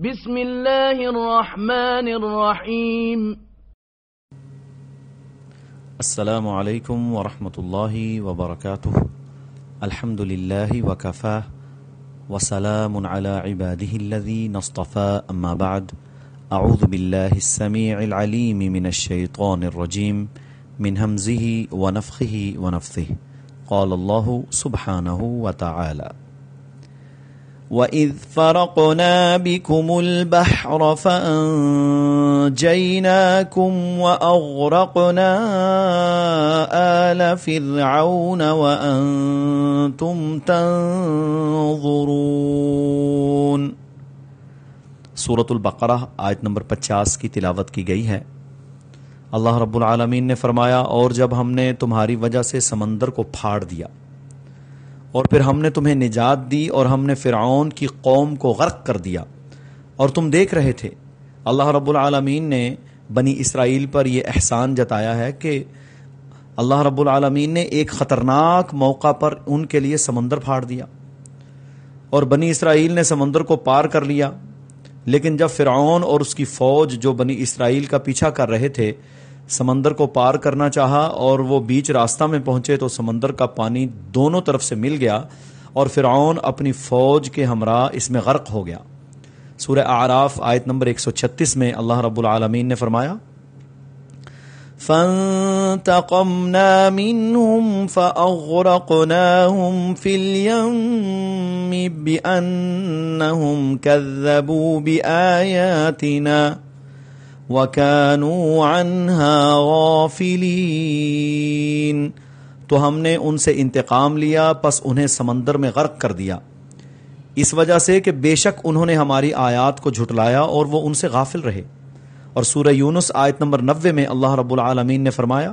بسم الله الرحمن الرحيم السلام عليكم ورحمة الله وبركاته الحمد لله وكفاه وسلام على عباده الذين اصطفى أما بعد۔ أعوذ بالله السميع العليم من الشيطان الرجيم من همزه ونفخه ونفثه قال الله سبحانه وتعالى وَإِذْ فَرَقْنَا بِكُمُ الْبَحْرَ فَأَنْجَيْنَاكُمْ وَأَغْرَقْنَا آلَ فِرْعَوْنَ وَأَنْتُمْ تَنْظُرُونَ سورة البقرہ آیت نمبر پچاس کی تلاوت کی گئی ہے۔ اللہ رب العالمین نے فرمایا، اور جب ہم نے تمہاری وجہ سے سمندر کو پھاڑ دیا اور پھر ہم نے تمہیں نجات دی اور ہم نے فرعون کی قوم کو غرق کر دیا۔ اور تم دیکھ رہے تھے۔ اللہ رب العالمین نے بنی اسرائیل پر یہ احسان جتایا ہے کہ اللہ رب العالمین نے ایک خطرناک موقع پر ان کے لیے سمندر پھاڑ دیا۔ اور بنی اسرائیل نے سمندر کو پار کر لیا۔ لیکن جب فرعون اور اس کی فوج جو بنی اسرائیل کا پیچھا کر رہے تھے سمندر کو پار کرنا چاہا اور وہ بیچ راستہ میں پہنچے تو سمندر کا پانی دونوں طرف سے مل گیا اور فرعون اپنی فوج کے ہمراہ اس میں غرق ہو گیا۔ سورہ اعراف آیت نمبر 136 میں اللہ رب العالمین نے فرمایا، فانتقمنا منهم فأغرقناهم في اليم بأنهم كذبوا بآياتنا وَكَانُوا عَنْهَا غَافِلِينَ۔ تو ہم نے ان سے انتقام لیا، پس انہیں سمندر میں غرق کر دیا۔ اس وجہ سے کہ بے شک انہوں نے ہماری آیات کو جھٹلایا اور وہ ان سے غافل رہے۔ اور سورہ یونس آیت نمبر نوے میں اللہ رب العالمین نے فرمایا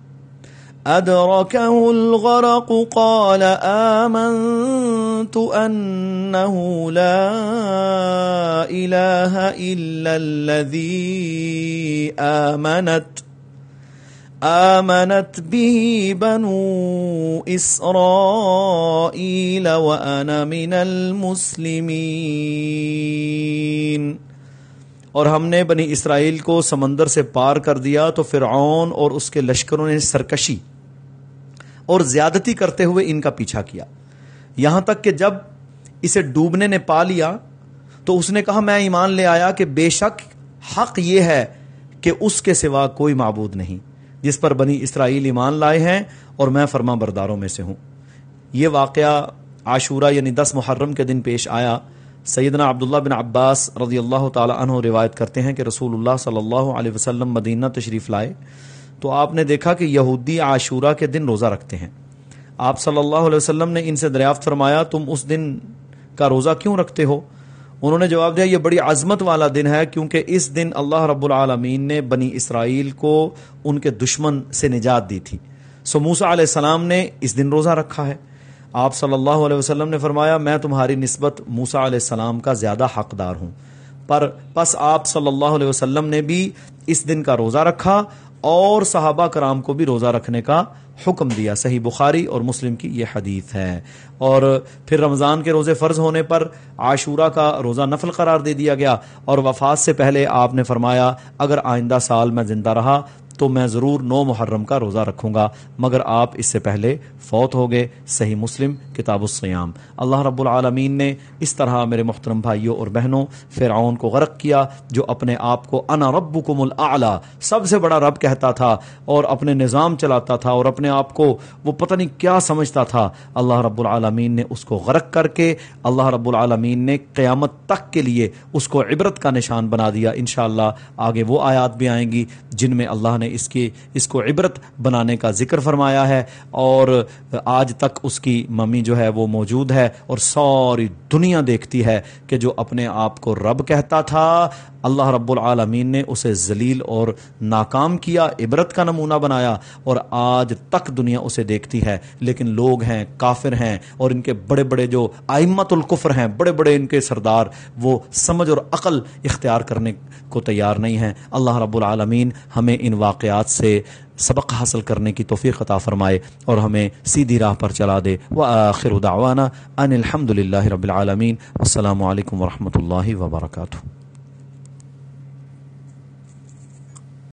أدركه الغرق قال آمنت أنه لا إله إلا الذي آمنت آمنت به بنو إسرائيل وأنا من المسلمين۔ اور ہم نے بنی اسرائیل کو سمندر سے پار کر دیا تو فرعون اور اس کے لشکروں نے سرکشی۔ اور زیادتی کرتے ہوئے ان کا پیچھا کیا۔ یہاں تک کہ جب اسے ڈوبنے نے پا لیا، تو اس نے کہا، میں ایمان لے آیا کہ بے شک حق یہ ہے کہ اس کے سوا کوئی معبود نہیں، جس پر بنی اسرائیل ایمان لائے ہیں اور میں فرما برداروں میں سے ہوں۔ یہ واقعہ عاشورہ یعنی دس محرم کے دن پیش آیا۔ سیدنا عبداللہ بن عباس رضی اللہ تعالی عنہ روایت کرتے ہیں کہ رسول اللہ صلی اللہ علیہ وسلم مدینہ تشریف لائے۔ تو آپ نے دیکھا کہ یہودی عاشورہ کے دن روزہ رکھتے ہیں۔ آپ صلی اللہ علیہ وسلم نے ان سے دریافت فرمایا، تم اس دن کا روزہ کیوں رکھتے ہو؟ انہوں نے جواب دیا، یہ بڑی عظمت والا دن ہے کیونکہ اس دن اللہ رب العالمین نے بنی اسرائیل کو ان کے دشمن سے نجات دی تھی۔ سو موسا علیہ السلام نے اس دن روزہ رکھا ہے۔ آپ صلی اللہ علیہ وسلم نے فرمایا، میں تمہاری نسبت موسا علیہ السلام کا زیادہ حقدار ہوں۔ پر پس آپ صلی اللہ علیہ وسلم نے بھی اس دن کا روزہ رکھا اور صحابہ کرام کو بھی روزہ رکھنے کا حکم دیا۔ صحیح بخاری اور مسلم کی یہ حدیث ہے۔ اور پھر رمضان کے روزے فرض ہونے پر عاشورہ کا روزہ نفل قرار دے دیا گیا۔ اور وفات سے پہلے آپ نے فرمایا، اگر آئندہ سال میں زندہ رہا تو میں ضرور نو محرم کا روزہ رکھوں گا، مگر آپ اس سے پہلے فوت ہو گئے۔ صحیح مسلم، کتاب السیام اللہ رب العالمین نے اس طرح میرے محترم بھائیوں اور بہنوں، فرعون کو غرق کیا جو اپنے آپ کو انا ربکم الاعلی، سب سے بڑا رب کہتا تھا اور اپنے نظام چلاتا تھا اور اپنے آپ کو وہ پتہ نہیں کیا سمجھتا تھا۔ اللہ رب العالمین نے اس کو غرق کر کے، اللہ رب العالمین نے قیامت تک کے لیے اس کو عبرت کا نشان بنا دیا۔ انشاءاللہ آگے وہ آیات بھی آئیں گی جن میں اللہ نے اس کی اس کو عبرت بنانے کا ذکر فرمایا ہے اور آج تک اس کی ممی جو ہے وہ موجود ہے اور ساری دنیا دیکھتی ہے کہ جو اپنے آپ کو رب کہتا تھا، اللہ رب العالمین نے اسے ذلیل اور ناکام کیا، عبرت کا نمونہ بنایا اور آج تک دنیا اسے دیکھتی ہے۔ لیکن لوگ ہیں، کافر ہیں اور ان کے بڑے بڑے جو آئمت القفر ہیں، بڑے بڑے ان کے سردار، وہ سمجھ اور عقل اختیار کرنے کو تیار نہیں ہیں۔ اللہ رب العالمین ہمیں ان واقع واقعات سے سبق حاصل کرنے کی توفیق عطا فرمائے اور ہمیں سیدھی راہ پر چلا دے۔ وآخر دعوانا ان الحمد للہ رب العالمین۔ السلام علیکم ورحمۃ اللہ وبرکاتہ۔